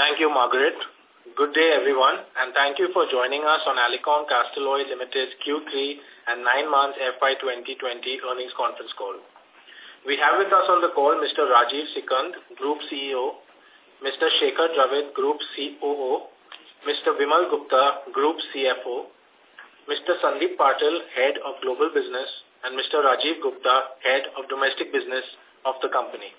Thank you, Margaret. Good day, everyone, and thank you for joining us on Alicon Castalloy Limited's Q3 and 9 months FY 2020 earnings conference call. We have with us on the call Mr. Rajiv Sikand, Group CEO, Mr. Shekhar Dravid, Group COO, Mr. Vimal Gupta, Group CFO, Mr. Sandeep Patil, Head of Global Business, and Mr. Rajiv Gupta, Head of Domestic Business of the company.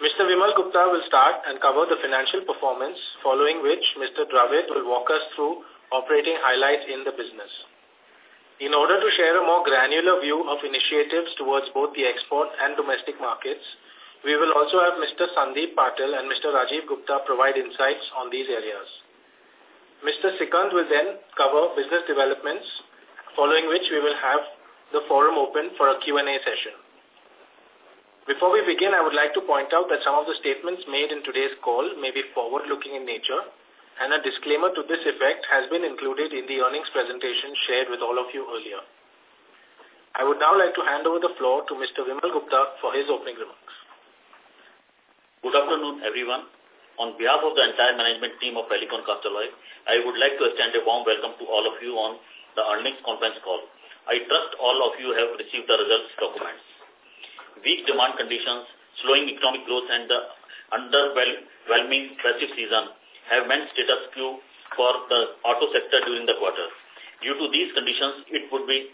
Mr. Vimal Gupta will start and cover the financial performance, following which Mr. Dravid will walk us through operating highlights in the business. In order to share a more granular view of initiatives towards both the export and domestic markets, we will also have Mr. Sandeep Patil and Mr. Rajiv Gupta provide insights on these areas. Mr. Sikand will then cover business developments, following which we will have the forum open for a Q&A session. Before we begin, I would like to point out that some of the statements made in today's call may be forward-looking in nature, and a disclaimer to this effect has been included in the earnings presentation shared with all of you earlier. I would now like to hand over the floor to Mr. Vimal Gupta for his opening remarks. Good afternoon, everyone. On behalf of the entire management team of Alicon Castalloy, I would like to extend a warm welcome to all of you on the earnings conference call. I trust all of you have received the results documents. Weak demand conditions, slowing economic growth, and the underwhelming festive season have meant status quo for the auto sector during the quarter. Due to these conditions, it would be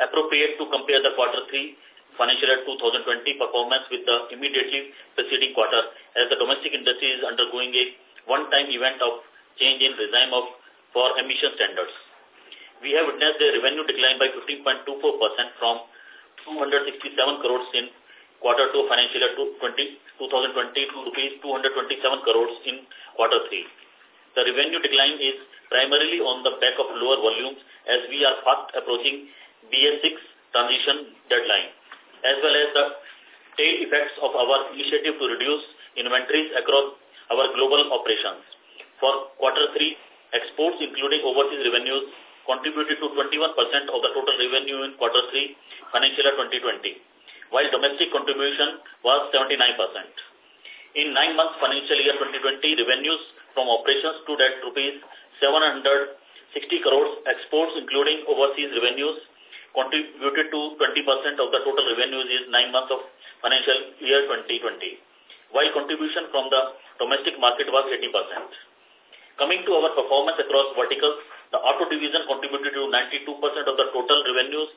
appropriate to compare the quarter 3 financial year 2020 performance with the immediately preceding quarter as the domestic industry is undergoing a one-time event of change in regime of for emission standards. We have witnessed a revenue decline by 15.24% from 267 crores in quarter 2 financial year 2020 to rupees 227 crores in quarter 3. The revenue decline is primarily on the back of lower volumes as we are fast approaching BS6 transition deadline, as well as the tail effects of our initiative to reduce inventories across our global operations. For quarter 3, exports including overseas revenues contributed to 21% of the total revenue in quarter 3 financial year 2020 while domestic contribution was 79%. In nine months financial year 2020, revenues from operations stood at rupees 760 crores. Exports, including overseas revenues, contributed to 20% of the total revenues in nine months of financial year 2020, while contribution from the domestic market was 80%. Coming to our performance across verticals, the auto division contributed to 92% of the total revenues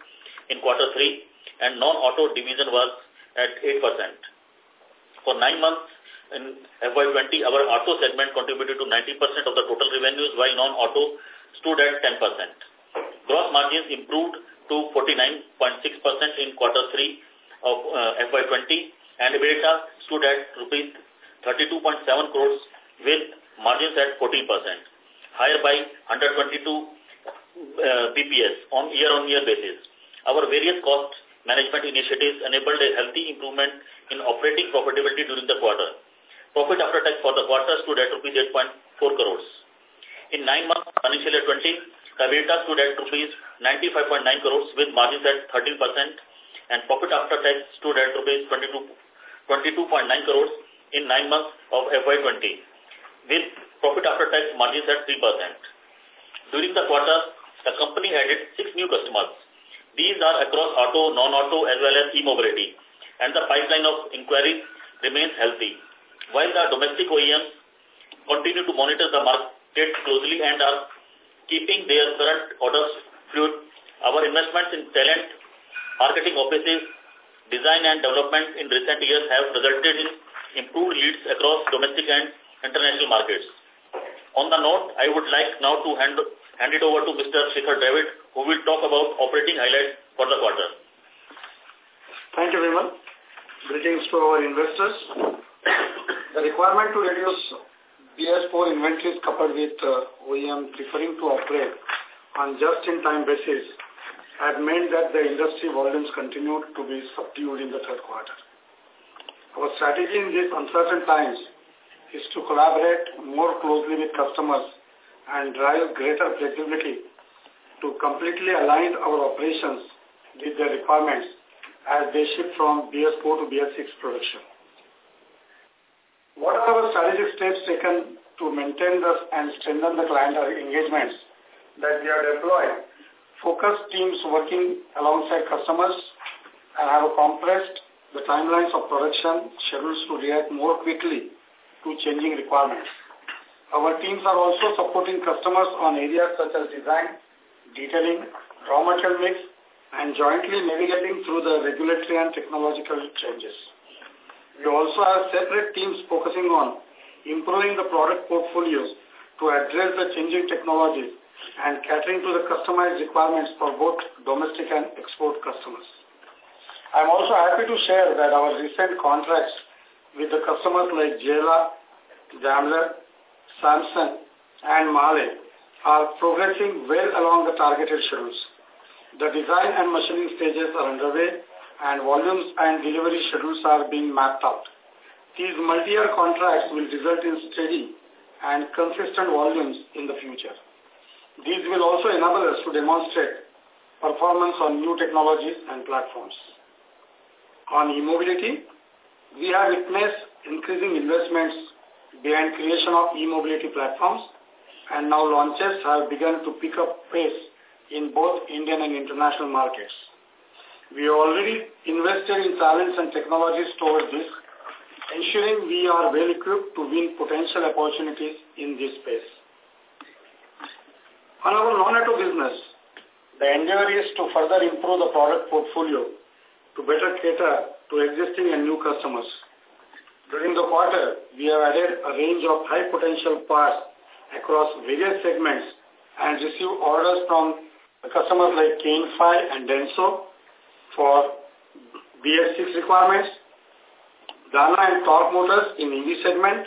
in quarter 3 and non-auto division was at 8%. For nine months in FY20, our auto segment contributed to 90% of the total revenues while non-auto stood at 10%. Gross margins improved to 49.6% in quarter 3 of uh, FY20 and EBITDA stood at rupees 32.7 crores with margins at 14%, higher by 122 uh, BPS on year-on-year -year basis. Our various cost management initiatives enabled a healthy improvement in operating profitability during the quarter. Profit after tax for the quarter stood at rupees 8.4 crores. In nine months financial year 20, EBITDA stood at rupees 95.9 crores with margins at 13% and profit after tax stood at rupees 22.9 crores in nine months of FY20 with profit after tax margins at 3%. During the quarter, the company added six new customers these are across auto, non-auto as well as e-mobility and the pipeline of inquiries remains healthy. While the domestic OEMs continue to monitor the market closely and are keeping their current orders fluid, our investments in talent, marketing offices, design and development in recent years have resulted in improved leads across domestic and international markets. On the note, I would like now to hand hand it over to Mr. Shekhar Dravid, who will talk about operating highlights for the quarter. Thank you, Vimal. Greetings to our investors. the requirement to reduce BS4 inventories coupled with uh, OEM preferring to operate on just-in-time basis had meant that the industry volumes continued to be subdued in the third quarter. Our strategy in these uncertain times is to collaborate more closely with customers and drive greater flexibility to completely align our operations with their requirements as they shift from BS4 to BS6 production. What are our strategic steps taken to maintain this and strengthen the client engagements that we are deploying? Focused teams working alongside customers and have compressed the timelines of production schedules to react more quickly to changing requirements. Our teams are also supporting customers on areas such as design, detailing, raw material mix, and jointly navigating through the regulatory and technological changes. We also have separate teams focusing on improving the product portfolios to address the changing technologies and catering to the customized requirements for both domestic and export customers. I'm also happy to share that our recent contracts with the customers like JLR, Daimler, Samsung, and Mahle are progressing well along the targeted schedules. The design and machining stages are underway and volumes and delivery schedules are being mapped out. These multi-year contracts will result in steady and consistent volumes in the future. These will also enable us to demonstrate performance on new technologies and platforms. On e-mobility, we have witnessed increasing investments behind creation of e-mobility platforms and now launches have begun to pick up pace in both Indian and international markets. We already invested in talents and technologies towards this, ensuring we are well equipped to win potential opportunities in this space. On our non-auto business, the endeavor is to further improve the product portfolio to better cater to existing and new customers. During the quarter, we have added a range of high-potential parts across various segments and received orders from customers like Kane5 and Denso for BS6 requirements, Dana and Tork Motors in EV segment,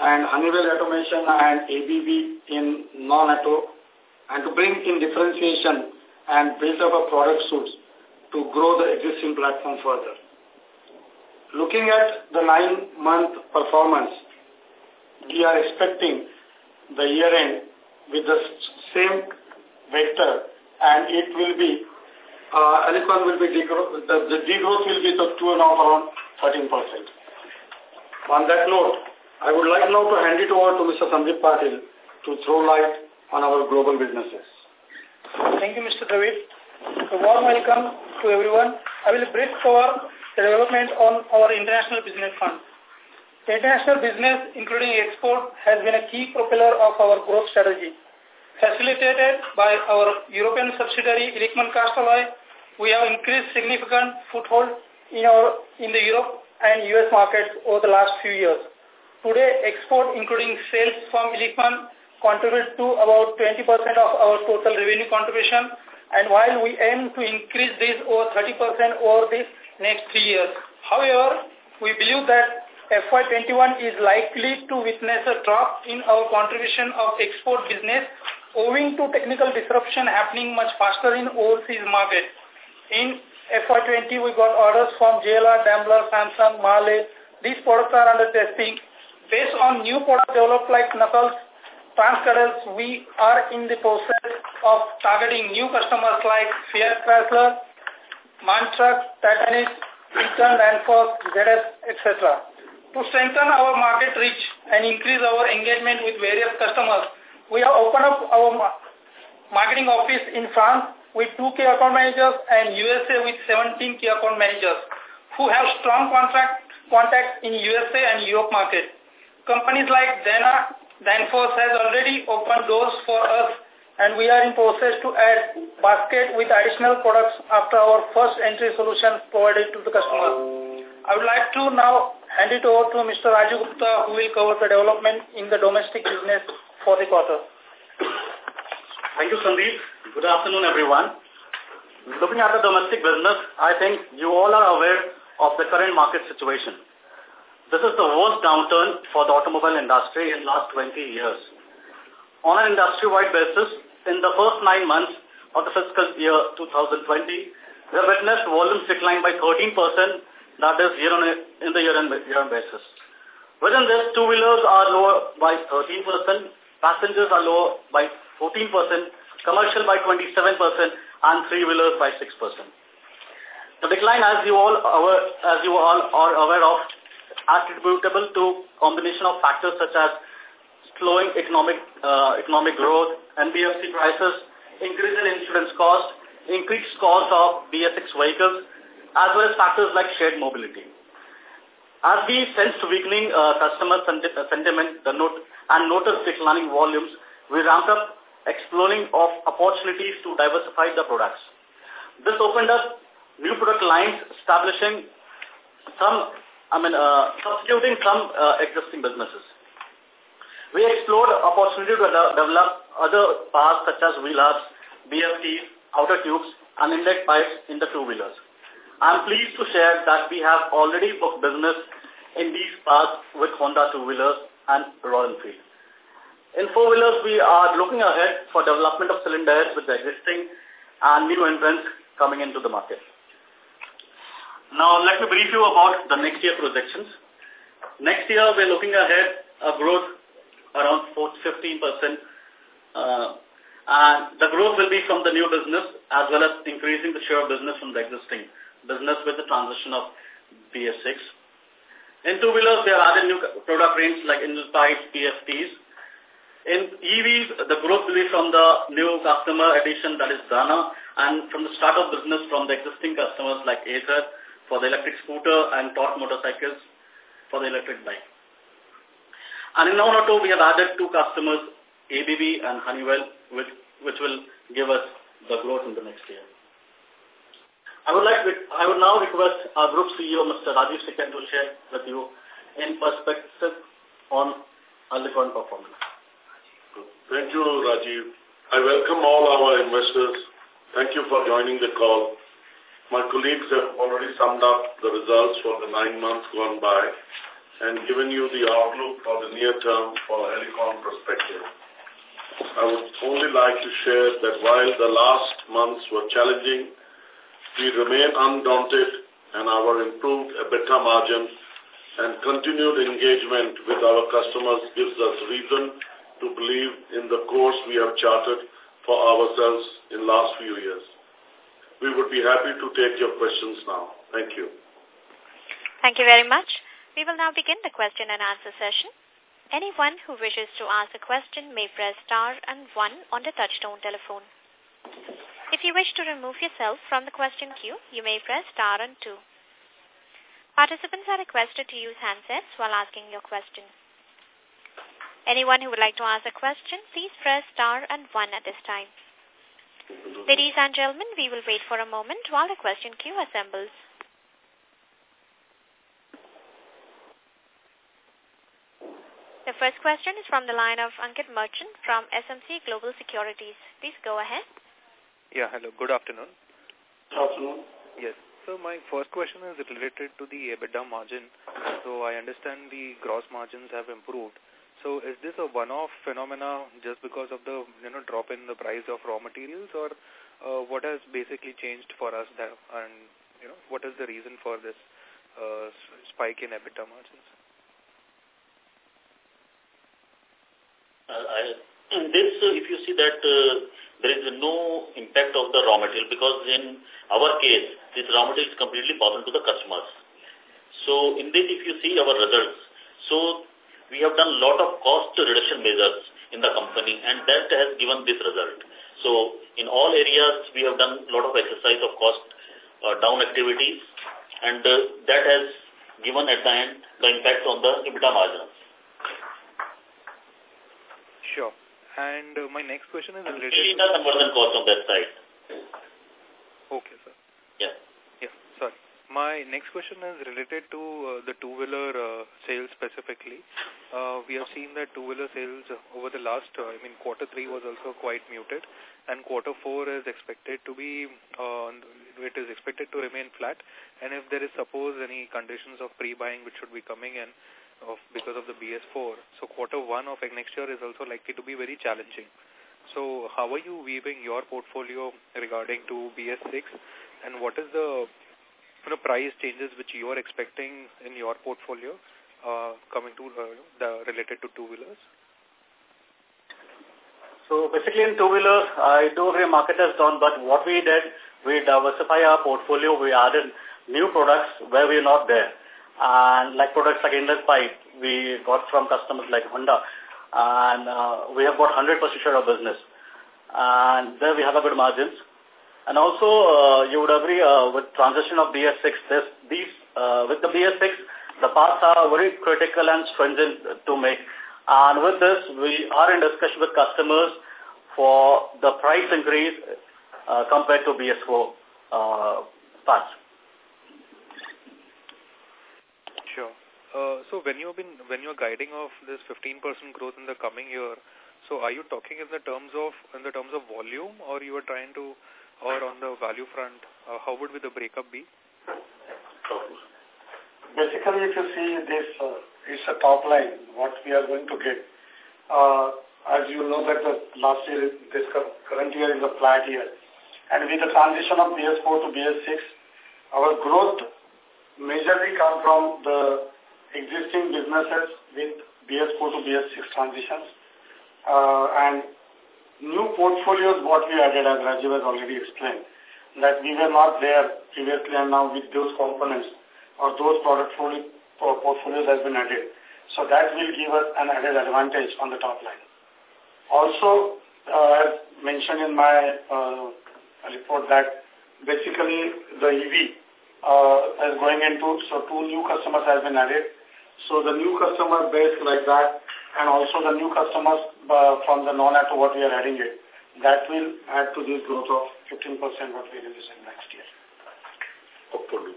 and Honeywell Automation and ABB in non-auto, and to bring in differentiation and build up a product suite to grow the existing platform further. Looking at the nine-month performance, we are expecting the year-end with the same vector and it will be uh, Alicon will be degrowth, the, the degrowth will be half around 13%. On that note, I would like now to hand it over to Mr. Sandeep Patil to throw light on our global businesses. Thank you, Mr. Dravid. A warm welcome to everyone. I will brief for development on our international business. The international business, including export, has been a key propeller of our growth strategy. Facilitated by our European subsidiary, Illichmann Castalloy, we have increased significant foothold in, our, in the Europe and US markets over the last few years. Today, export, including sales from Illichmann, contribute to about 20% of our total revenue contribution, and while we aim to increase this over 30% over the next three years. However, we believe that FY21 is likely to witness a drop in our contribution of export business owing to technical disruption happening much faster in overseas market. In FY20, we got orders from JLR, Daimler, Samsung, Mahle. These products are under testing. Based on new products developed like Knuckles, Transcadence, we are in the process of targeting new customers like Fiat Chrysler, MAN Titanic, Eaton, Danfoss, ZF, etc. To strengthen our market reach and increase our engagement with various customers, we have opened up our marketing office in France with two key account managers and USA with 17 key account managers who have strong contract contacts in USA and Europe market. Companies like Dana, Danfoss has already opened doors for us and we are in process to add basket with additional products after our first entry solution provided to the customer. I would like to now hand it over to Mr. Raju Gupta who will cover the development in the domestic business for the quarter. Thank you, Sandeep. Good afternoon, everyone. Looking at the domestic business, I think you all are aware of the current market situation. This is the worst downturn for the automobile industry in last 20 years. On an industry-wide basis, in the first nine months of the fiscal year 2020, we have witnessed volumes decline by 13%, that is year on in the year-on-year basis. Within this, two-wheelers are lower by 13%, Passengers are lower by 14%, commercial by 27%, and three-wheelers by 6%. The decline, as you all aware, as you all are aware of, attributable to combination of factors such as slowing economic uh, economic growth, NBFC crisis, increase in insurance cost, increased cost of BS6 vehicles, as well as factors like shared mobility. As we sensed weakening uh, customer sentiment the note, and noticed declining volumes, we ramped up exploring of opportunities to diversify the products. This opened up new product lines, establishing some, I mean, uh, substituting some uh, existing businesses. We explored opportunity to develop other parts such as wheel hubs, BFTs, outer tubes, and inlet pipes in the two-wheelers. I'm pleased to share that we have already booked business in these parts with Honda two-wheelers and Royal Enfield. In four-wheelers, we are looking ahead for development of cylinders with the existing and new entrants coming into the market. Now, let me brief you about the next year projections. Next year, we're looking ahead a growth around 15%. Uh, and the growth will be from the new business as well as increasing the share of business from the existing business with the transition of BS6. In two-wheelers, there are adding new product range like engine pipes, PFTs. In EVs, the growth will be from the new customer addition that is Dana and from the start of business from the existing customers like Ather for the electric scooter and Tork motorcycles for the electric bike. And in non-auto, we have added two customers, ABB and Honeywell, which, which will give us the growth in the next year. I would like, I would now request our Group CEO, Mr. Rajiv Sikand, to share with you in perspective on Alicon performance. Thank you, Rajiv. I welcome all our investors. Thank you for joining the call. My colleagues have already summed up the results for the nine months gone by and given you the outlook for the near term for Alicon perspective. I would only like to share that while the last months were challenging, we remain undaunted and our improved EBITDA margin and continued engagement with our customers gives us reason to believe in the course we have charted for ourselves in last few years. We would be happy to take your questions now. Thank you. Thank you very much. We will now begin the question and answer session. Anyone who wishes to ask a question may press star and one on the touchtone telephone. If you wish to remove yourself from the question queue, you may press star and two. Participants are requested to use handsets while asking your question. Anyone who would like to ask a question, please press star and one at this time. Ladies and gentlemen, we will wait for a moment while the question queue assembles. The first question is from the line of Ankit Merchant from SMC Global Securities. Please go ahead. Yeah, hello. Good afternoon. Good afternoon. Yes. So my first question is related to the EBITDA margin. So I understand the gross margins have improved. So is this a one-off phenomena just because of the you know drop in the price of raw materials, or uh, what has basically changed for us there, and you know what is the reason for this uh, spike in EBITDA margins? I, this, uh, if you see that uh, there is no impact of the raw material because in our case, this raw material is completely passed to the customers. So in this, if you see our results, so we have done a lot of cost reduction measures in the company and that has given this result. So in all areas, we have done a lot of exercise of cost uh, down activities and uh, that has given at the end the impact on the EBITDA margins. Sure. And uh, my next question is related to... the conversion cost on that side. Okay, sir. Yeah. Yeah, sorry. My next question is related to uh, the two-wheeler uh, sales specifically. Uh, we have seen that two-wheeler sales over the last, uh, I mean, quarter three was also quite muted, and quarter four is expected to be, uh, it is expected to remain flat. And if there is, suppose, any conditions of pre-buying which should be coming in, of because of the BS4. So quarter one of next year is also likely to be very challenging. So how are you weaving your portfolio regarding to BS6 and what is the you know, price changes which you are expecting in your portfolio uh, coming to uh, the related to two-wheelers? So basically in two-wheelers, I do agree market has done, but what we did, we diversify our portfolio, we added new products where we're not there. And like products like inlet pipe, we got from customers like Honda. And uh, we have got 100% share of business. And there we have a good margins. And also, uh, you would agree uh, with transition of BS6, this, these, uh, with the BS6, the parts are very critical and stringent to make. And with this, we are in discussion with customers for the price increase uh, compared to BS4 uh, parts. Sure. Uh, so when you've been when you're guiding of this 15% growth in the coming year, so are you talking in the terms of in the terms of volume, or you are trying to, or on the value front? Uh, how would be the breakup be? Basically, if you see this, uh, it's a top line, what we are going to get. Uh, as you know that the last year, this current year is a flat year. And with the transition of BS4 to BS6, our growth majorly come from the existing businesses with BS4 to BS6 transitions uh, and new portfolios what we added, as Rajiv has already explained, that we were not there previously and now with those components or those product portfolios has been added. So that will give us an added advantage on the top line. Also, uh, as mentioned in my uh, report that basically the EV uh, is going into, so two new customers have been added. So the new customer base like that and also the new customers uh, from the non-auto what we are adding it, that will add to this growth of 15% what we release in next year. Hopefully.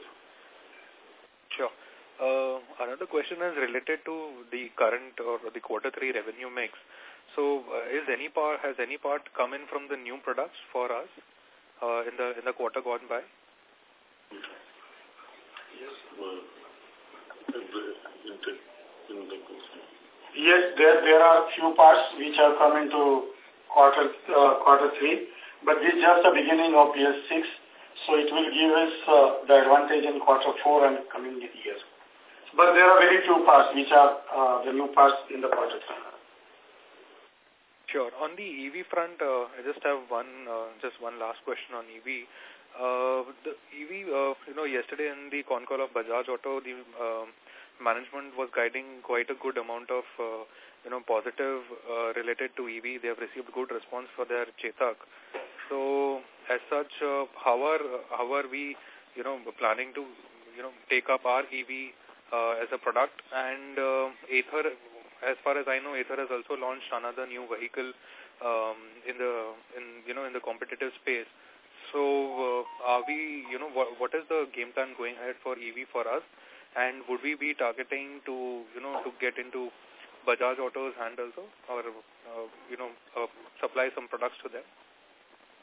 Sure. Uh, another question is related to the current or the quarter three revenue mix. So, uh, is any part has any part come in from the new products for us uh, in the in the quarter gone by? Yes. Well, in the, Yes, there there are few parts which have come into quarter uh, quarter three, but this is just the beginning of year six, so it will give us uh, the advantage in quarter four and coming years. But there are very few parts which are uh, the new parts in the quarter three. Sure. On the EV front, uh, I just have one, uh, just one last question on EV. Uh, the EV, uh, you know, yesterday in the con call of Bajaj Auto, the uh, management was guiding quite a good amount of, uh, you know, positive uh, related to EV. They have received good response for their Chetak. So, as such, uh, how are how are we, you know, planning to, you know, take up our EV uh, as a product? And uh, Ather, as far as I know, Ather has also launched another new vehicle um, in the in you know in the competitive space. So, uh, are we, you know, what, what is the game plan going ahead for EV for us? And would we be targeting to, you know, to get into Bajaj Auto's hand also or, uh, you know, uh, supply some products to them?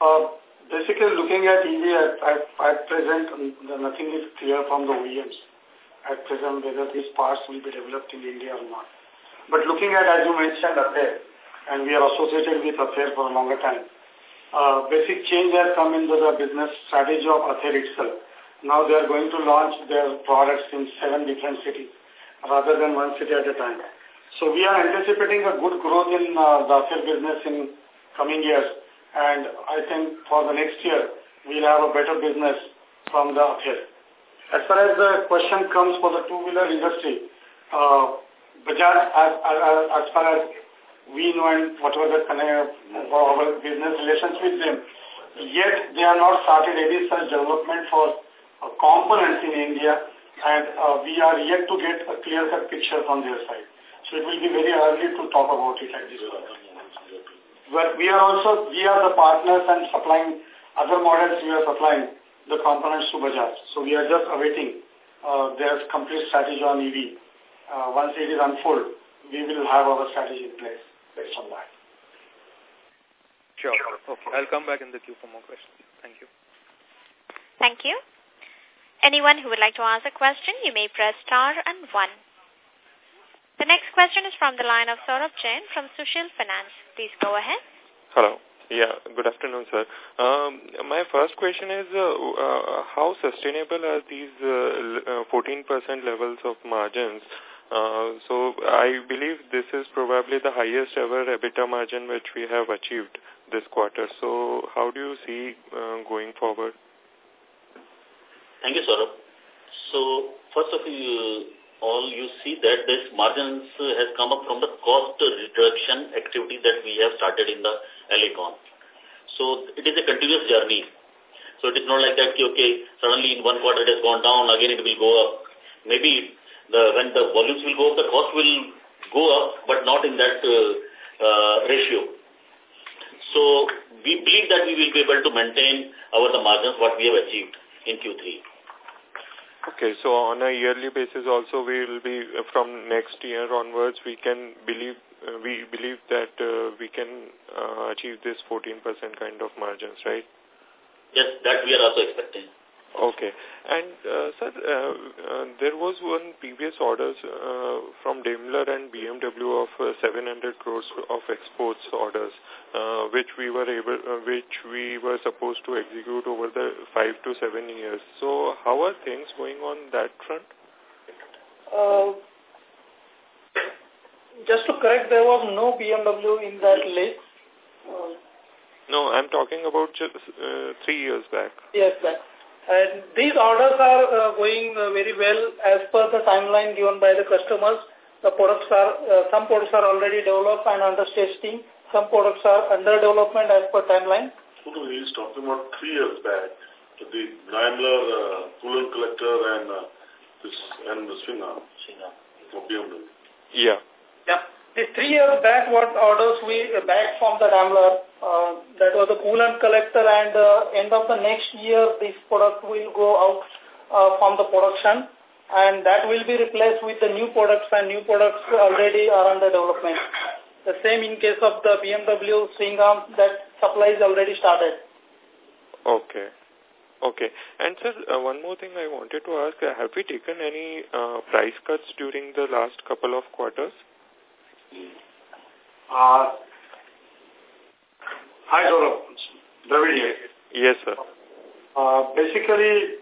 Uh, basically, looking at EV at, at, present, nothing is clear from the OEMs at present whether these parts will be developed in India or not. But looking at, as you mentioned, Ather, and we are associated with Ather for a longer time, uh, basic change has come into the business strategy of Ather itself. Now they are going to launch their products in seven different cities rather than one city at a time. So we are anticipating a good growth in uh, the Ather business in coming years. And I think for the next year, we'll have a better business from the Ather. As far as the question comes for the two-wheeler industry, uh, Bajaj, as, as, as far as we know and whatever the uh, our business relations with them, yet they are not started any such development for uh, components in India and uh, we are yet to get a clear-cut picture from their side. So it will be very early to talk about it at this point. But we are also, we are the partners and supplying other models we are supplying the components to Bajaj. So we are just awaiting uh, their complete strategy on EV. Uh, once it is unfold, we will have our strategy in place based on that. Sure. Okay. I'll come back in the queue for more questions. Thank you. Thank you. Anyone who would like to ask a question, you may press star and one. The next question is from the line of Saurabh Jain from Sushil Finance. Please go ahead. Hello. Yeah, good afternoon, sir. Um, my first question is, uh, uh, how sustainable are these uh, 14% uh, levels of margins? Uh, so I believe this is probably the highest ever EBITDA margin which we have achieved this quarter. So how do you see uh, going forward? Thank you, Saurabh. So, first of all, you see that this margins has come up from the cost reduction activity that we have started in the Alicon. So, it is a continuous journey. So, it is not like that, okay, suddenly in one quarter it has gone down, again it will go up. Maybe the when the volumes will go up, the cost will go up, but not in that uh, uh, ratio. So we believe that we will be able to maintain our the margins what we have achieved in Q3. Okay, so on a yearly basis also we will be uh, from next year onwards we can believe uh, we believe that uh, we can uh, achieve this 14% kind of margins, right? Yes, that we are also expecting. Okay. And, uh, sir, uh, uh, there was one previous orders uh, from Daimler and BMW of uh, 700 crores of exports orders, uh, which we were able, uh, which we were supposed to execute over the five to seven years. So, how are things going on that front? Uh, just to correct, there was no BMW in that list. Uh, no, I'm talking about just uh, three years back. Yes, back. And these orders are uh, going uh, very well as per the timeline given by the customers. The products are, uh, some products are already developed and under testing. Some products are under development as per timeline. So he's talking about three years back. The Daimler uh, coolant collector and uh, this and the Swinger. Swinger. BMW. Yeah. Yeah. The three years back, what orders we uh, back from the Daimler, uh, that was the coolant collector and uh, end of the next year, this product will go out uh, from the production and that will be replaced with the new products and new products already are under development. The same in case of the BMW swing arm, that supply is already started. Okay. Okay. And sir, uh, one more thing I wanted to ask, uh, have we taken any uh, price cuts during the last couple of quarters? Uh, hi, Gaurav. Dravid here. Yes, sir. Uh, basically,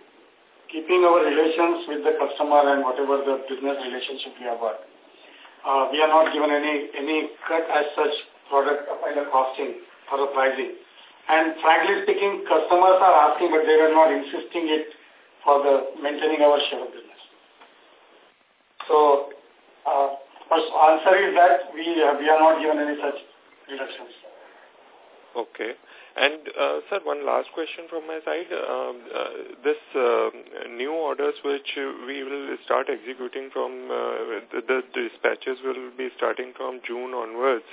keeping our relations with the customer and whatever the business relationship we have got, uh, we are not given any any cut as such product either costing or the pricing. And frankly speaking, customers are asking, but they are not insisting it for the maintaining our share of business. So, uh, First answer is that we, uh, we are not given any such reductions. Okay. And, uh, sir, one last question from my side. Um, uh, this uh, new orders which we will start executing from, uh, the, the dispatches will be starting from June onwards.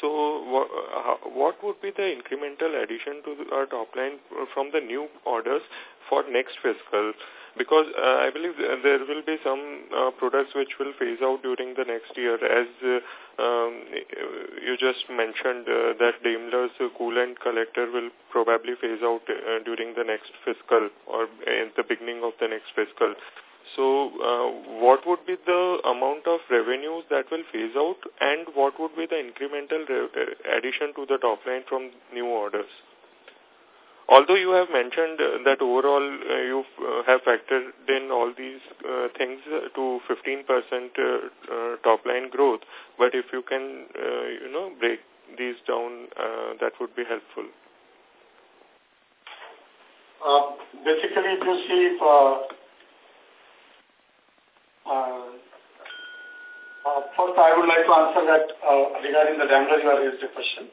So what, what would be the incremental addition to our top line from the new orders for next fiscal? Because uh, I believe there will be some uh, products which will phase out during the next year as uh, um, you just mentioned uh, that Daimler's coolant collector will probably phase out uh, during the next fiscal or in the beginning of the next fiscal. So uh, what would be the amount of revenues that will phase out and what would be the incremental addition to the top line from new orders? Although you have mentioned uh, that overall uh, you uh, have factored in all these things to 15% uh, uh, top line growth, but if you can, you know, break these down, that would be helpful. Uh, basically, if you see, uh, uh, uh, first I would like to answer that regarding the Daimler you raised a question.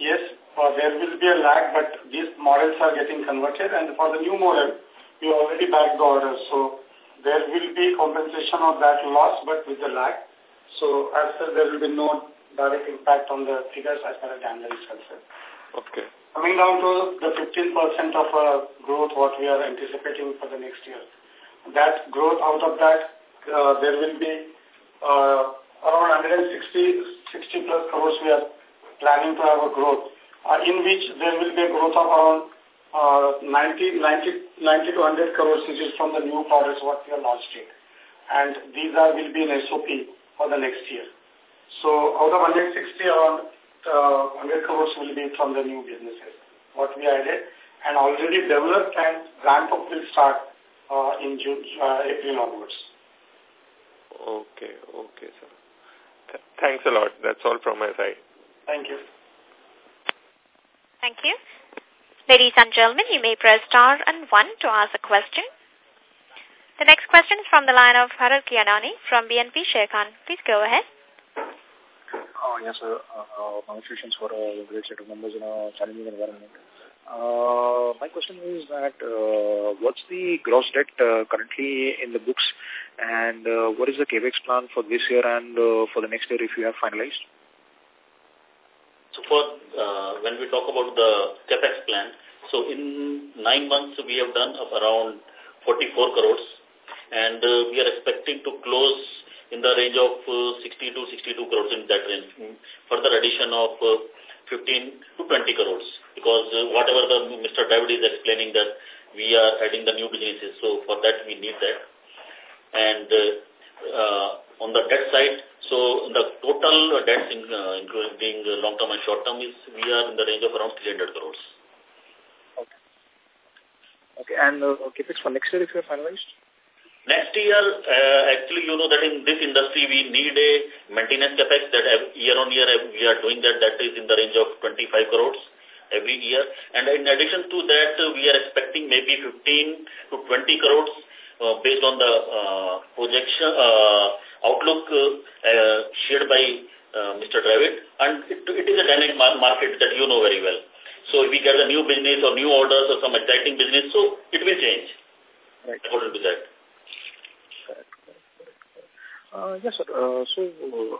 Yes, uh, there will be a lag, but these models are getting converted. And for the new model, we already backed the orders. So there will be compensation of that loss, but with the lag. So as such, there will be no direct impact on the figures as far as Daimler is concerned. Okay. Coming down to the 15% of uh, growth, what we are anticipating for the next year. That growth, out of that, uh, there will be uh, around 160 60 plus crores we are planning to have a growth uh, in which there will be a growth of around uh, 90, 90, 90 to 100 crores, which is from the new products what we are launching. And these are will be in SOP for the next year. So out of 160, around uh, 100 crores will be from the new businesses, what we added, and already developed and ramp up will start uh, in June, uh, April onwards. Okay, okay, sir. Th thanks a lot. That's all from my side. Thank you. Thank you. Ladies and gentlemen, you may press star and one to ask a question. The next question is from the line of Bharat Gianani from BNP Sharekhan. Please go ahead. Uh, yes, sir. Uh, congratulations for a great set of numbers in a challenging environment. Uh, my question is that uh, what's the gross debt uh, currently in the books and uh, what is the CAPEX plan for this year and uh, for the next year if you have finalized? For uh, when we talk about the CAPEX plan, so in nine months we have done of around 44 crores and uh, we are expecting to close in the range of uh, 60 to 62 crores in that range. Further addition of uh, 15 to 20 crores because uh, whatever the Mr. Dravid is explaining that we are adding the new businesses. So for that we need that. And uh, uh, on the debt side, so the total debts in, uh, including long-term and short-term is we are in the range of around 300 crores. Okay. Okay. And uh, CAPEX for next year if you are finalized? Next year, uh, actually, you know that in this industry, we need a maintenance capex that year on year we are doing that. That is in the range of 25 crores every year. And in addition to that, uh, we are expecting maybe 15 to 20 crores uh, based on the uh, projection uh, outlook uh, uh, shared by uh, Mr. Dravid. And it, it is a dynamic market that you know very well. So if we get a new business or new orders or some exciting business, so it will change right. according to that. Uh, yes, sir. Uh, so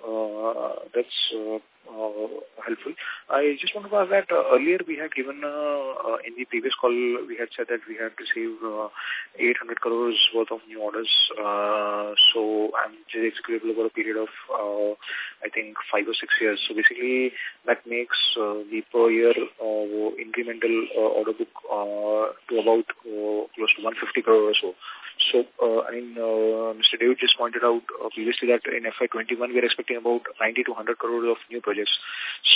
uh, that's uh, helpful. I just want to ask that uh, earlier we had given, uh, uh, in the previous call, we had said that we had received uh, 800 crores worth of new orders. Uh, so, it is executable over a period of, uh, I think, five or six years. So basically, that makes uh, the per year uh, incremental uh, order book uh, to about uh, close to 150 crores or so. So, uh, I mean, uh, Mr. Dravid just pointed out uh, previously that in FY21 we are expecting about 90 to 100 crores of new projects.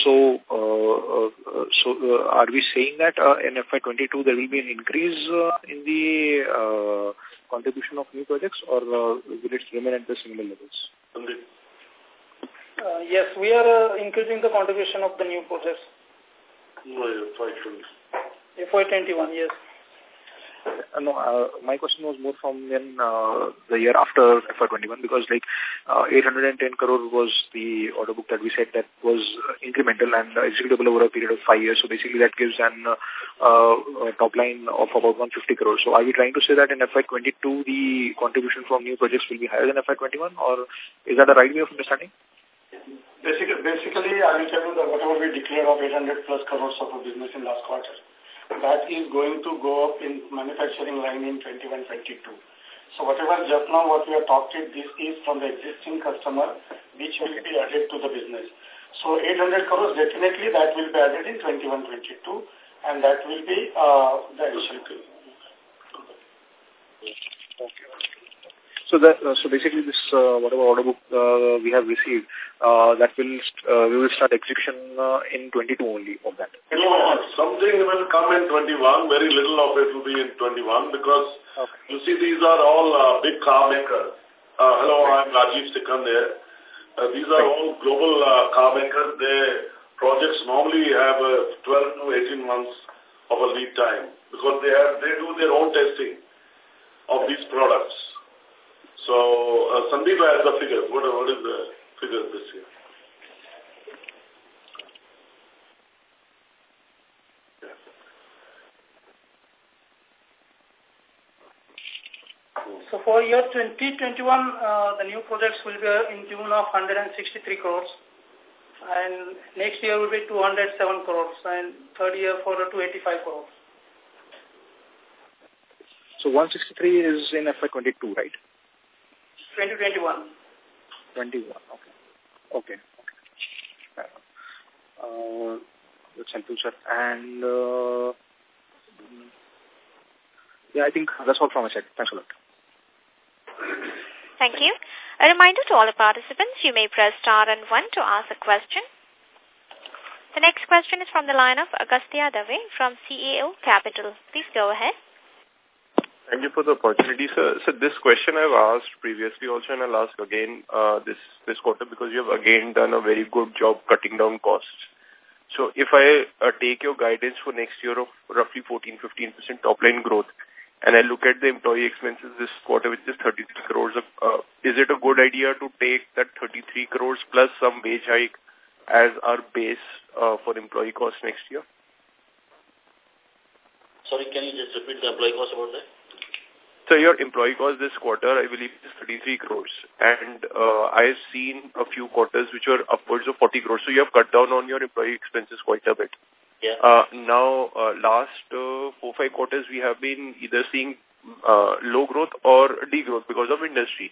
So, uh, uh, so uh, are we saying that uh, in FY22 there will be an increase uh, in the uh, contribution of new projects or uh, will it remain at the similar levels? Uh, yes, we are uh, increasing the contribution of the new projects. No, FY21. FY21, yes. Uh, no, uh, my question was more from when uh, the year after FY21 because like uh, 810 crore was the order book that we said that was incremental and executable over a period of five years. So basically that gives an uh, uh, top line of about 150 crore. So are we trying to say that in FY22 the contribution from new projects will be higher than FY21 or is that the right way of understanding? Basically, basically I will tell you that whatever we declared of 800 plus crores of business in last quarter that is going to go up in manufacturing line in 21-22. So whatever just now what we have talked it, this is from the existing customer which will be added to the business. So 800 crores definitely that will be added in 21-22 and that will be uh, the. Okay. So that uh, so basically this uh, whatever order book uh, we have received uh, that will uh, we will start execution uh, in 22 only of that. No, something will come in 21. Very little of it will be in 21 because okay. you see these are all uh, big car makers. Uh, hello, I'm Rajiv Sikandar. Uh, these are all global uh, car makers. Their projects normally have uh, 12 to 18 months of a lead time because they have they do their own testing of these products. So, uh, Sandeep has the figure. What, what is the figure this year? So for year 2021, uh, the new projects will be in tune of 163 crores. And next year will be 207 crores. And third year for 285 crores. So 163 is in FY22, right? 2021. 21, okay. Okay, okay. Uh, that's helpful, sir. And, uh, yeah, I think that's all from my side. Thanks a lot. Thank you. A reminder to all the participants, you may press star and one to ask a question. The next question is from the line of Agastya Dave from CAO Capital. Please go ahead. Thank you for the opportunity, sir. So this question I've asked previously also and I'll ask again uh, this, this quarter because you have again done a very good job cutting down costs. So if I uh, take your guidance for next year of roughly 14-15% top line growth, and I look at the employee expenses this quarter, which is 33 crores, uh, is it a good idea to take that 33 crores plus some wage hike as our base uh, for employee costs next year? Sorry, can you just repeat the employee cost about that? So your employee cost this quarter, I believe, is 33 crores. And uh, I have seen a few quarters which were upwards of 40 crores. So you have cut down on your employee expenses quite a bit. Yeah. Uh, now, uh, last uh, four, five quarters, we have been either seeing uh, low growth or degrowth because of industry.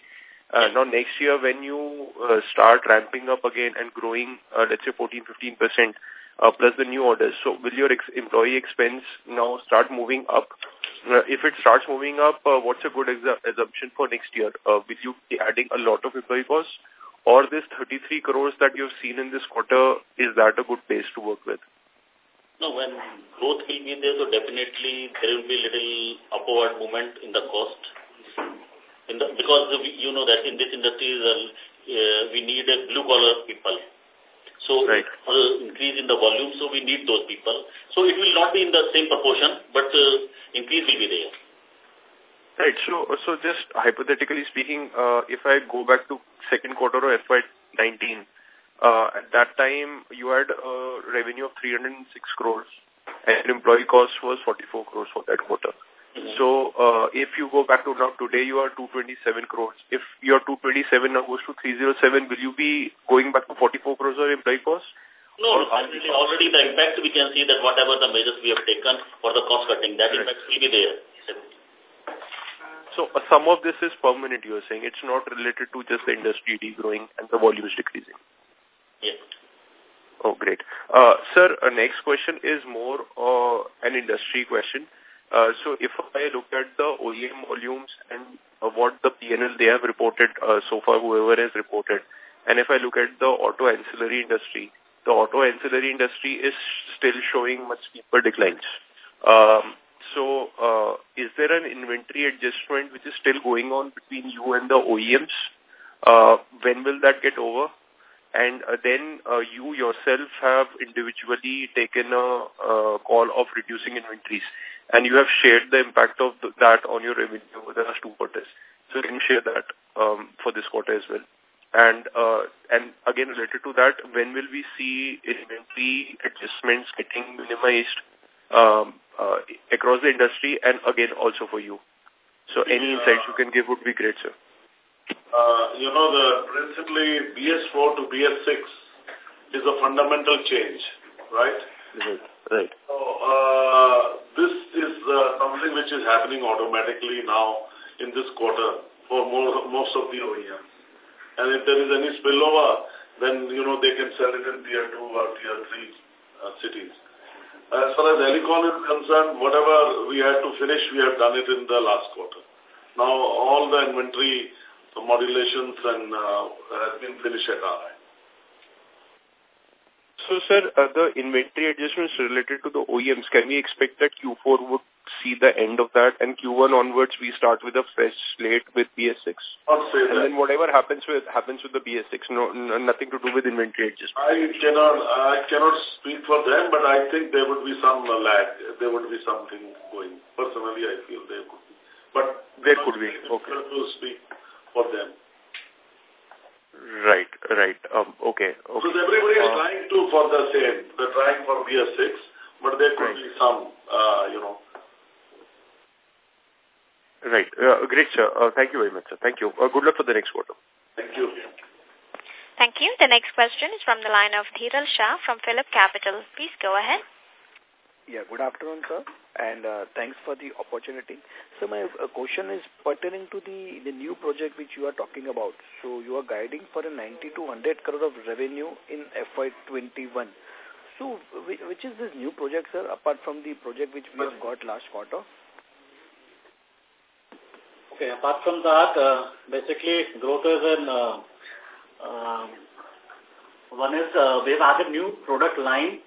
Uh, now, next year, when you uh, start ramping up again and growing, uh, let's say 14, 15 percent, uh, plus the new orders. So will your ex employee expense now start moving up? Uh, if it starts moving up, uh, what's a good assumption for next year? Uh, will you be adding a lot of employee costs? Or this 33 crores that you've seen in this quarter, is that a good base to work with? No, when growth will be there, so definitely there will be a little upward movement in the cost. In the, because you know that in this industry, uh, we need a blue collar people. So right. for increase in the volume, so we need those people. So it will not be in the same proportion, but uh, increase will be there. Right. So, so just hypothetically speaking, uh, if I go back to second quarter of FY19, uh, at that time you had a revenue of 306 crores and employee cost was 44 crores for that quarter. Mm -hmm. So, uh, if you go back to now, today you are 227 crores. If your 227 now goes to 307, will you be going back to 44 crores of employee cost? No, already, already the impact we can see that whatever the measures we have taken for the cost cutting, that right. impact will be there. So uh, some of this is permanent, you are saying. It's not related to just the industry degrowing and the volumes decreasing. Yes. Oh, great. Uh, sir, uh, next question is more uh, an industry question. Uh, so if I look at the OEM volumes and uh, what the PNL they have reported uh, so far, whoever has reported, and if I look at the auto ancillary industry, the auto ancillary industry is still showing much steeper declines. Um, so uh, is there an inventory adjustment which is still going on between you and the OEMs? Uh, when will that get over? And uh, then uh, you yourself have individually taken a uh, call of reducing inventories and you have shared the impact of th that on your revenue over the last two quarters. So can you share that um, for this quarter as well? And uh, and again related to that, when will we see inventory adjustments getting minimized um, uh, across the industry and again also for you? So any insights you can give would be great, sir. Uh, you know, the principally BS4 to BS6 is a fundamental change, right? Right. Right. So, uh, this is uh, something which is happening automatically now in this quarter for more, most of the OEMs. And if there is any spillover, then, you know, they can sell it in tier 2 or tier 3 uh, cities. As far as Alicon is concerned, whatever we had to finish, we have done it in the last quarter. Now, all the inventory modulations and uh, has been finished at our end. So, sir, uh, the inventory adjustments related to the OEMs, can we expect that Q4 would see the end of that and Q1 onwards we start with a fresh slate with BS6? Not say and that. then whatever happens with happens with the BS6, no, no nothing to do with inventory adjustment. I cannot I cannot speak for them, but I think there would be some lag. There would be something going. Personally, I feel there could be. But there could be. Okay. To speak for them. Right, right. Um, okay, okay. So everybody is uh, trying to for the same. They're trying for BS6, but there could right. be some, uh, you know. Right. Uh, great, sir. Uh, thank you very much, sir. Thank you. Uh, good luck for the next quarter. Thank you. Thank you. The next question is from the line of Dhiral Shah from Phillip Capital. Please go ahead. Yeah, good afternoon, sir, and uh, thanks for the opportunity. So my uh, question is pertaining to the, the new project which you are talking about. So you are guiding for a 90 to 100 crore of revenue in FY21. So which is this new project, sir, apart from the project which we have got last quarter? Okay, apart from that, uh, basically growth is in, uh, um, one is uh, we've added new product line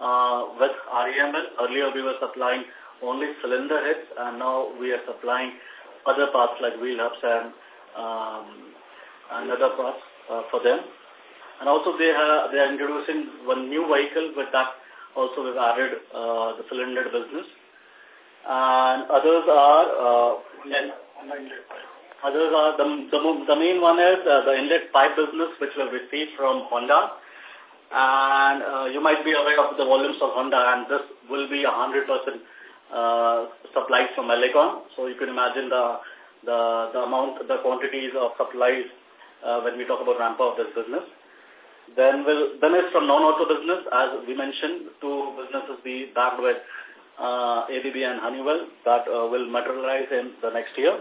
uh, with REML. Earlier we were supplying only cylinder heads and now we are supplying other parts like wheel hubs and, um, and other parts uh, for them. And also they, have, they are introducing one new vehicle with that also we've added uh, the cylinder business. and others are uh, others are the, the the main one is uh, the inlet pipe business which we received from Honda and uh, you might be aware of the volumes of Honda and this will be a hundred percent uh, supplies from Alicon so you can imagine the the the amount the quantities of supplies uh, when we talk about ramp up of this business. Then we'll, then it's from non-auto business as we mentioned two businesses be backed with uh, ABB and Honeywell that uh, will materialize in the next year.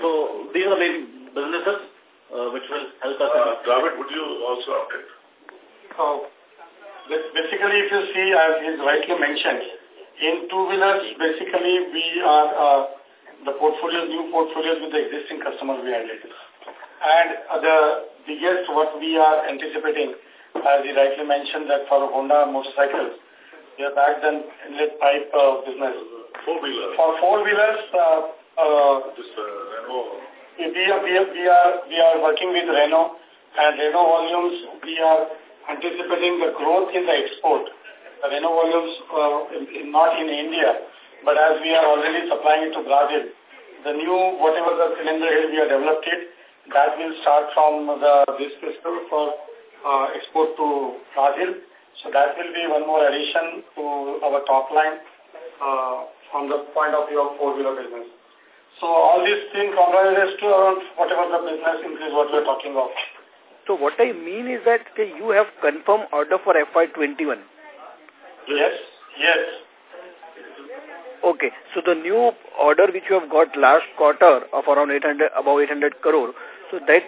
So these are the businesses uh, which will help us. Uh, Dravid, would you also update? So, basically, if you see, as is rightly mentioned, in two-wheelers, basically, we are uh, the portfolios, new portfolios with the existing customers we added. And uh, the biggest what we are anticipating, as you rightly mentioned, that for Honda motorcycles, we are back then inlet pipe uh, business. Four-wheelers. For four-wheelers, uh, uh, This uh, Renault. We are, we, are, we, are, we are working with Renault and Renault volumes, we are anticipating the growth in the export. The Renault volumes uh, in, not in India, but as we are already supplying it to Brazil, the new, whatever the cylinder head we have developed it, that will start from the this fiscal for uh, export to Brazil. So that will be one more addition to our top line uh, from the point of view of four-wheeler business. So all these things comprises to around whatever the business increase what we are talking of. So what I mean is that you have confirmed order for FY21. Yes, yes. Okay, so the new order which you have got last quarter of around 800, above 800 crore, so that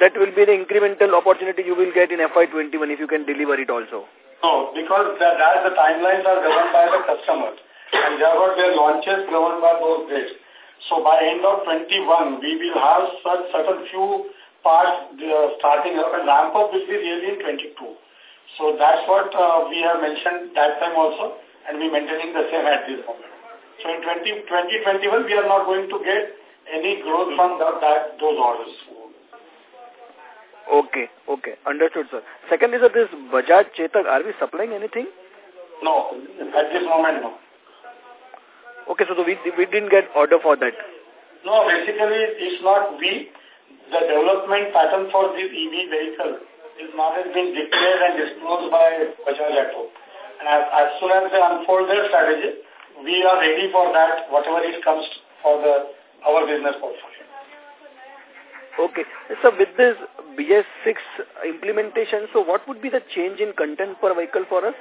that will be the incremental opportunity you will get in FY21 if you can deliver it also. No, because that, that the timelines are governed by the customer and they have got their launches governed by those dates. So by end of 21, we will have such certain few parts uh, starting up and ramp up will be really in 22. So that's what uh, we have mentioned that time also and we maintaining the same at this moment. So in 20, 2021, we are not going to get any growth from the, that those orders. Okay, okay. Understood, sir. Second is that this Bajaj Chetak, are we supplying anything? No, at this moment, no. Okay, so we, we didn't get order for that. No, basically, it's not we. The development pattern for this EV vehicle is not has been declared and disclosed by Bajaj Auto. And as, as soon as they unfold their strategy, we are ready for that, whatever it comes for the our business portfolio. Okay. So with this BS6 implementation, so what would be the change in content per vehicle for us?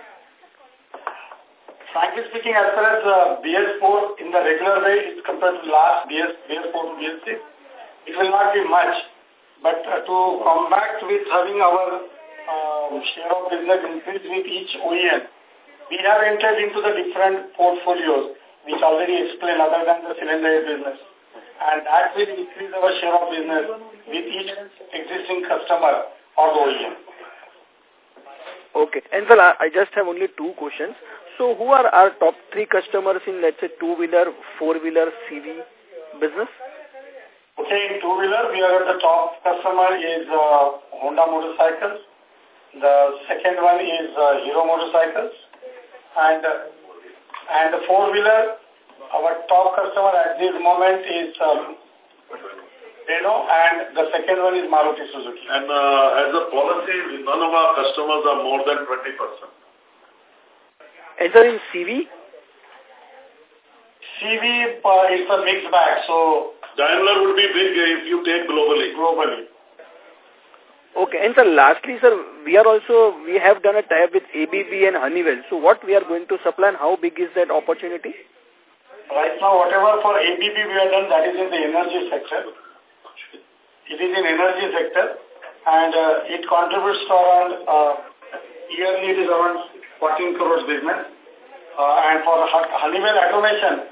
Frankly speaking, as far as uh, BS4 in the regular way is compared to last BS, BS4 to BS6, it will not be much. But uh, to combat with having our um, share of business increase with each OEM, we have entered into the different portfolios, which already explained other than the cylinder business and that will increase our share of business with each existing customer or the OEM. Okay. And sir, I just have only two questions. So who are our top three customers in, let's say, two-wheeler, four-wheeler, CV business? Okay, in two-wheeler, we are at the top customer is uh, Honda Motorcycles. The second one is uh, Hero Motorcycles. And, uh, and the four-wheeler, our top customer at this moment is um, Renault and the second one is Maruti Suzuki. And uh, as a policy, none of our customers are more than 20%. And sir, in CV? CV uh, is a mixed bag, so... Daimler would be big if you take globally. Globally. Okay, and sir, lastly, sir, we are also, we have done a tie with ABB and Honeywell. So what we are going to supply and how big is that opportunity? Right now, whatever for ABB we have done, that is in the energy sector. It is in energy sector and uh, it contributes to around, uh, yearly it is around 14 crores business. Uh, and for Honeywell Automation,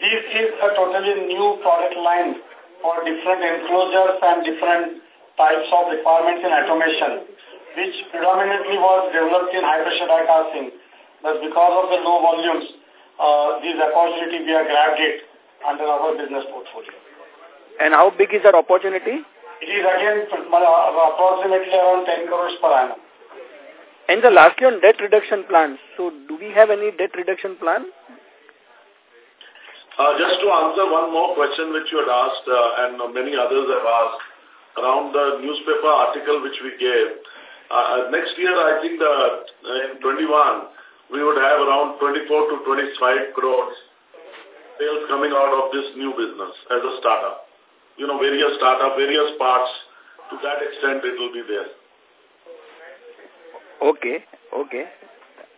this is a totally new product line for different enclosures and different types of requirements in automation, which predominantly was developed in high-pressure die casting. But because of the low volumes, uh, this opportunity we have grabbed it under our business portfolio. And how big is that opportunity? It is again approximately around 10 crores per annum. And the lastly on debt reduction plans. So do we have any debt reduction plan? Uh, just to answer one more question which you had asked uh, and many others have asked around the newspaper article which we gave. Uh, uh next year, I think the, uh, in 21, we would have around 24 to 25 crores sales coming out of this new business as a startup. You know, various startup, various parts. To that extent, it will be there. Okay, okay.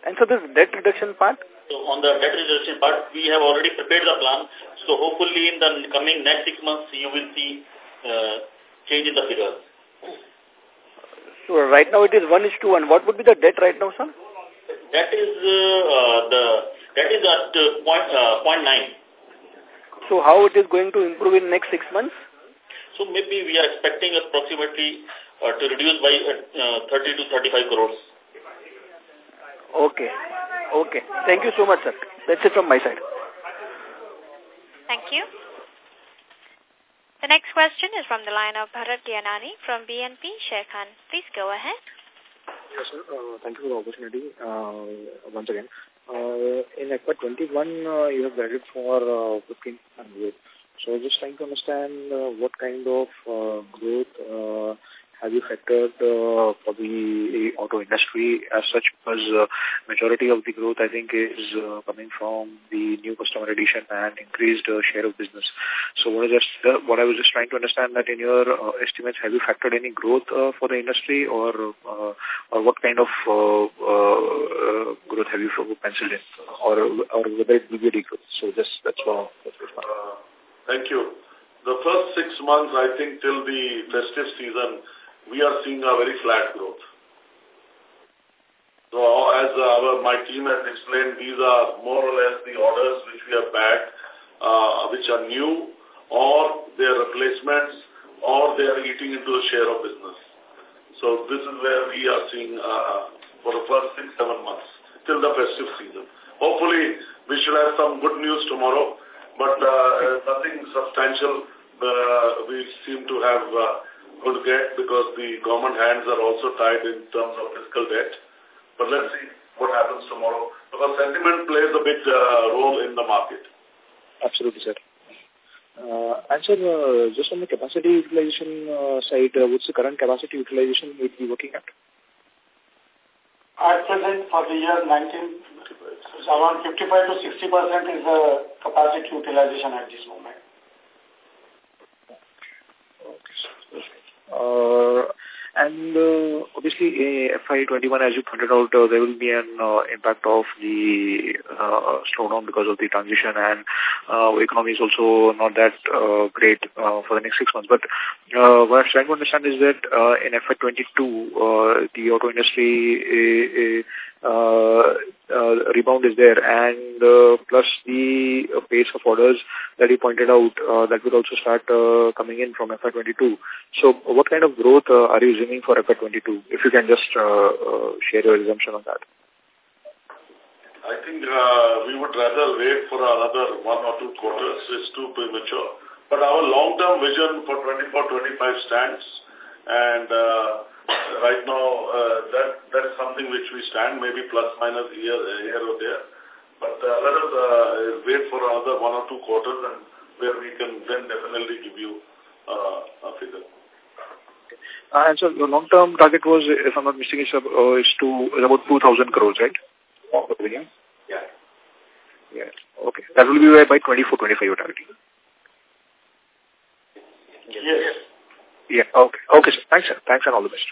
And so this debt reduction part? So on the debt reduction part, we have already prepared the plan. So hopefully in the coming next six months, you will see uh, change in the figures. So right now it is 1 is to 1. What would be the debt right now, sir? That is uh, the that is at uh, point, uh, point 0.9. So how it is going to improve in next six months? So maybe we are expecting approximately uh, to reduce by uh, 30 to 35 crores. Okay. Okay. Thank you so much, sir. That's it from my side. Thank you. The next question is from the line of Bharat Gianani from BNP Sharekhan. Please go ahead. Yes, sir. Uh, thank you for the opportunity uh, once again. Uh, in FY21, uh, you have guided for uh, 15 growth. So just trying to understand uh, what kind of uh, growth uh, have you factored uh, for the auto industry as such? Because uh, majority of the growth, I think, is uh, coming from the new customer addition and increased uh, share of business. So what, is just, uh, what I was just trying to understand that in your uh, estimates, have you factored any growth uh, for the industry or uh, or what kind of uh, uh, growth have you penciled in or, or whether it will be degrowth? So just, that's all. That's uh, thank you. The first six months, I think, till the festive season, we are seeing a very flat growth. So as our my team has explained, these are more or less the orders which we have bagged, uh, which are new, or they are replacements, or they are eating into the share of business. So this is where we are seeing uh, for the first six, seven months, till the festive season. Hopefully, we should have some good news tomorrow, but uh, nothing substantial uh, we seem to have uh, going to get because the government hands are also tied in terms of fiscal debt. But let's see what happens tomorrow. Because sentiment plays a big uh, role in the market. Absolutely, sir. Uh, and sir, uh, just on the capacity utilization uh, side, uh, what's the current capacity utilization we'll be working at? At present, for the year 19, around 55 to 60 percent is the capacity utilization at this moment. Uh, and uh, obviously, FY21, as you pointed out, uh, there will be an uh, impact of the uh, slowdown because of the transition and uh, economy is also not that uh, great uh, for the next six months. But uh, what I'm trying to understand is that uh, in FY22, uh, the auto industry uh, uh, rebound is there and uh, plus the uh, pace of orders that you pointed out uh, that will also start uh, coming in from FY22. So what kind of growth uh, are you assuming for FY22? If you can just uh, uh, share your assumption on that. I think uh, we would rather wait for another one or two quarters. It's too premature. But our long-term vision for 24-25 stands and uh, right now, uh, that that is something which we stand, maybe plus minus here, here or there. But uh, let us uh, wait for another one or two quarters and where we can then definitely give you uh, a figure. Uh, and so your long-term target was, if I'm not mistaken, is, uh, is, to, is about 2,000 crores, right? Yeah. Yeah. Okay. That will be by 24, 25 you're targeting. Yes. Yeah, okay. Okay, sir. Thanks, sir. Thanks and all the best.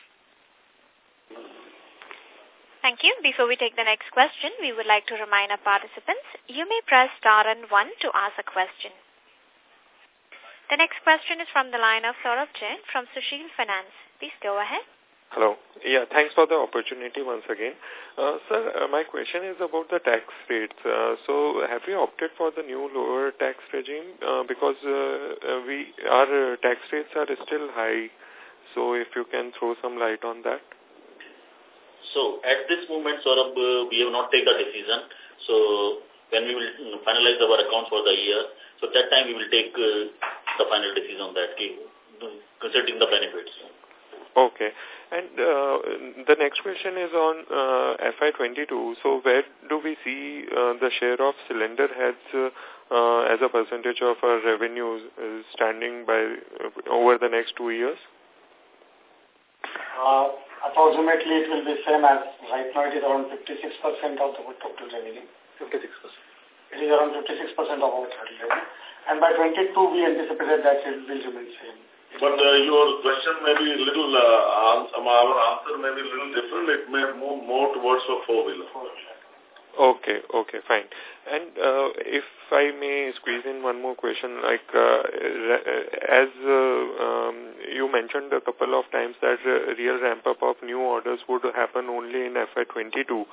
Thank you. Before we take the next question, we would like to remind our participants, you may press star and one to ask a question. The next question is from the line of Saurabh Jain from Sushil Finance. Please go ahead. Hello. Yeah, thanks for the opportunity once again. Uh, sir, uh, my question is about the tax rates. Uh, so have you opted for the new lower tax regime? Uh, because uh, uh we our tax rates are still high. So if you can throw some light on that. So at this moment, Saurabh, uh, we have not taken the decision. So when we will finalize our accounts for the year, so that time we will take uh, the final decision on that, considering the benefits. Okay. And uh, the next question is on uh, FY22. So where do we see uh, the share of cylinder heads uh, uh, as a percentage of our revenues uh, standing by uh, over the next two years? Uh, approximately it will be same as right now it is around 56% of the total revenue. 56%. It is around 56% of our total revenue. And by 22 we anticipated that it will remain same. But uh, your question may be a little, uh, our answer may be a little different. It may move more towards a four-wheeler. Okay, okay, fine. And uh, if I may squeeze in one more question, like uh, as uh, um, you mentioned a couple of times that uh, real ramp-up of new orders would happen only in FY22.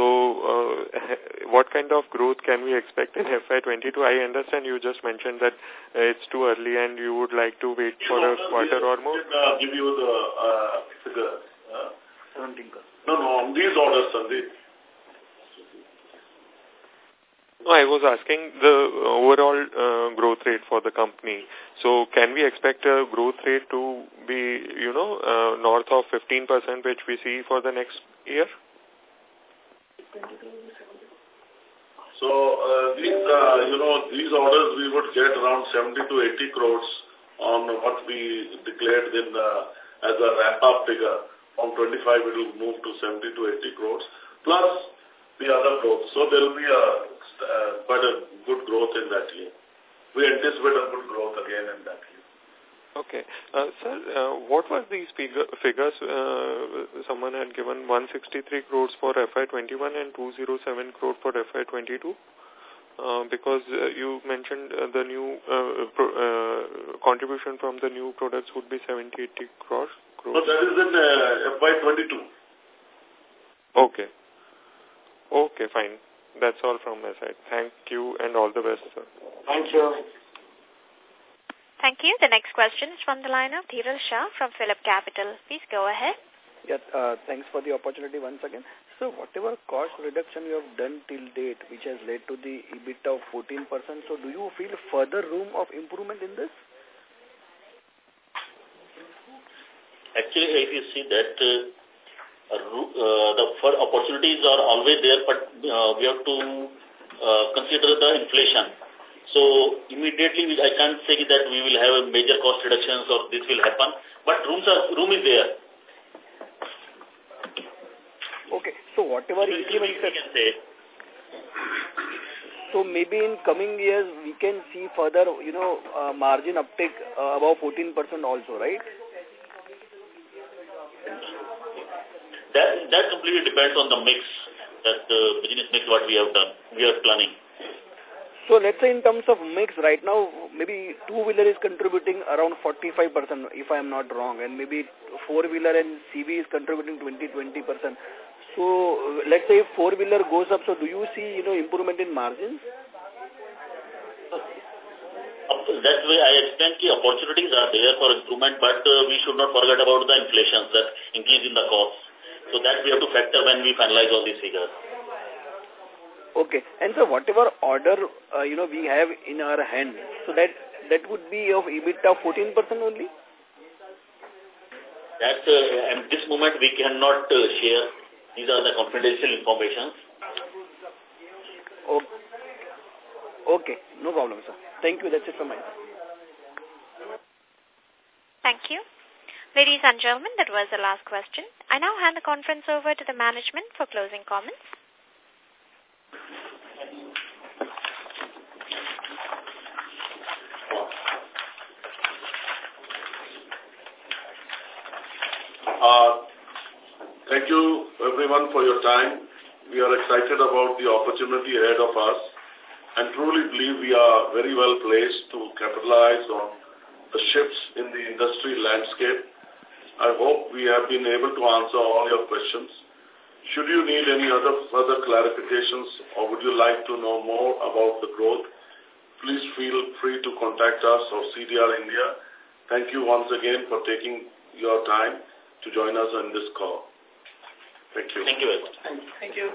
So uh, what kind of growth can we expect in FY22? I understand you just mentioned that uh, it's too early and you would like to wait you for know, a quarter or more. Uh, give you the uh, figure. Uh, 17 No, no, on these orders, Sandeep. No, I was asking the overall uh, growth rate for the company. So can we expect a growth rate to be, you know, uh, north of 15% which we see for the next year? So uh, these, uh, you know, these orders we would get around 70 to 80 crores on what we declared in uh, as a ramp-up figure. From 25 it will move to 70 to 80 crores, plus the other growth. So there will be a uh, quite a good growth in that year. We anticipate a good growth again in that year. Okay. Uh, sir, uh, what was these figures? Uh, someone had given 163 crores for FY21 and 207 crores for FY22. Uh, because uh, you mentioned uh, the new uh, pro, uh, contribution from the new products would be 70, 80 crores. crores. No, that is in uh, FY22. Okay. Okay, fine. That's all from my side. Thank you and all the best, sir. Thank you. Thank you. The next question is from the line of Dhiral Shah from Phillip Capital. Please go ahead. Yes, uh, thanks for the opportunity once again. So whatever cost reduction you have done till date, which has led to the EBIT of 14%, so do you feel further room of improvement in this? Actually, if you see that uh, uh, the for opportunities are always there, but uh, we have to uh, consider the inflation. So immediately I can't say that we will have a major cost reductions or this will happen, but rooms are, room is there. Okay, so whatever so we can say. So maybe in coming years we can see further, you know, uh, margin uptake uh, above 14% also, right? That, that completely depends on the mix, that the business mix what we have done, we are planning. So let's say in terms of mix right now, maybe two-wheeler is contributing around 45% if I am not wrong and maybe four-wheeler and CV is contributing 20-20%. So let's say four-wheeler goes up, so do you see, you know, improvement in margins? That's why I explained the opportunities are there for improvement, but uh, we should not forget about the inflation that increase in the costs. So that we have to factor when we finalize all these figures. Okay. And so whatever order, uh, you know, we have in our hand, so that that would be of EBITDA 14% only? That, uh, at this moment, we cannot uh, share. These are the confidential information. Okay. okay. No problem, sir. Thank you. That's it from my side. Thank you. Ladies and gentlemen, that was the last question. I now hand the conference over to the management for closing comments. Uh, thank you everyone for your time. We are excited about the opportunity ahead of us and truly believe we are very well placed to capitalize on the shifts in the industry landscape I hope we have been able to answer all your questions. Should you need any other further clarifications or would you like to know more about the growth, please feel free to contact us or CDR India. Thank you once again for taking your time to join us on this call. Thank you. Thank you very much. Thank you.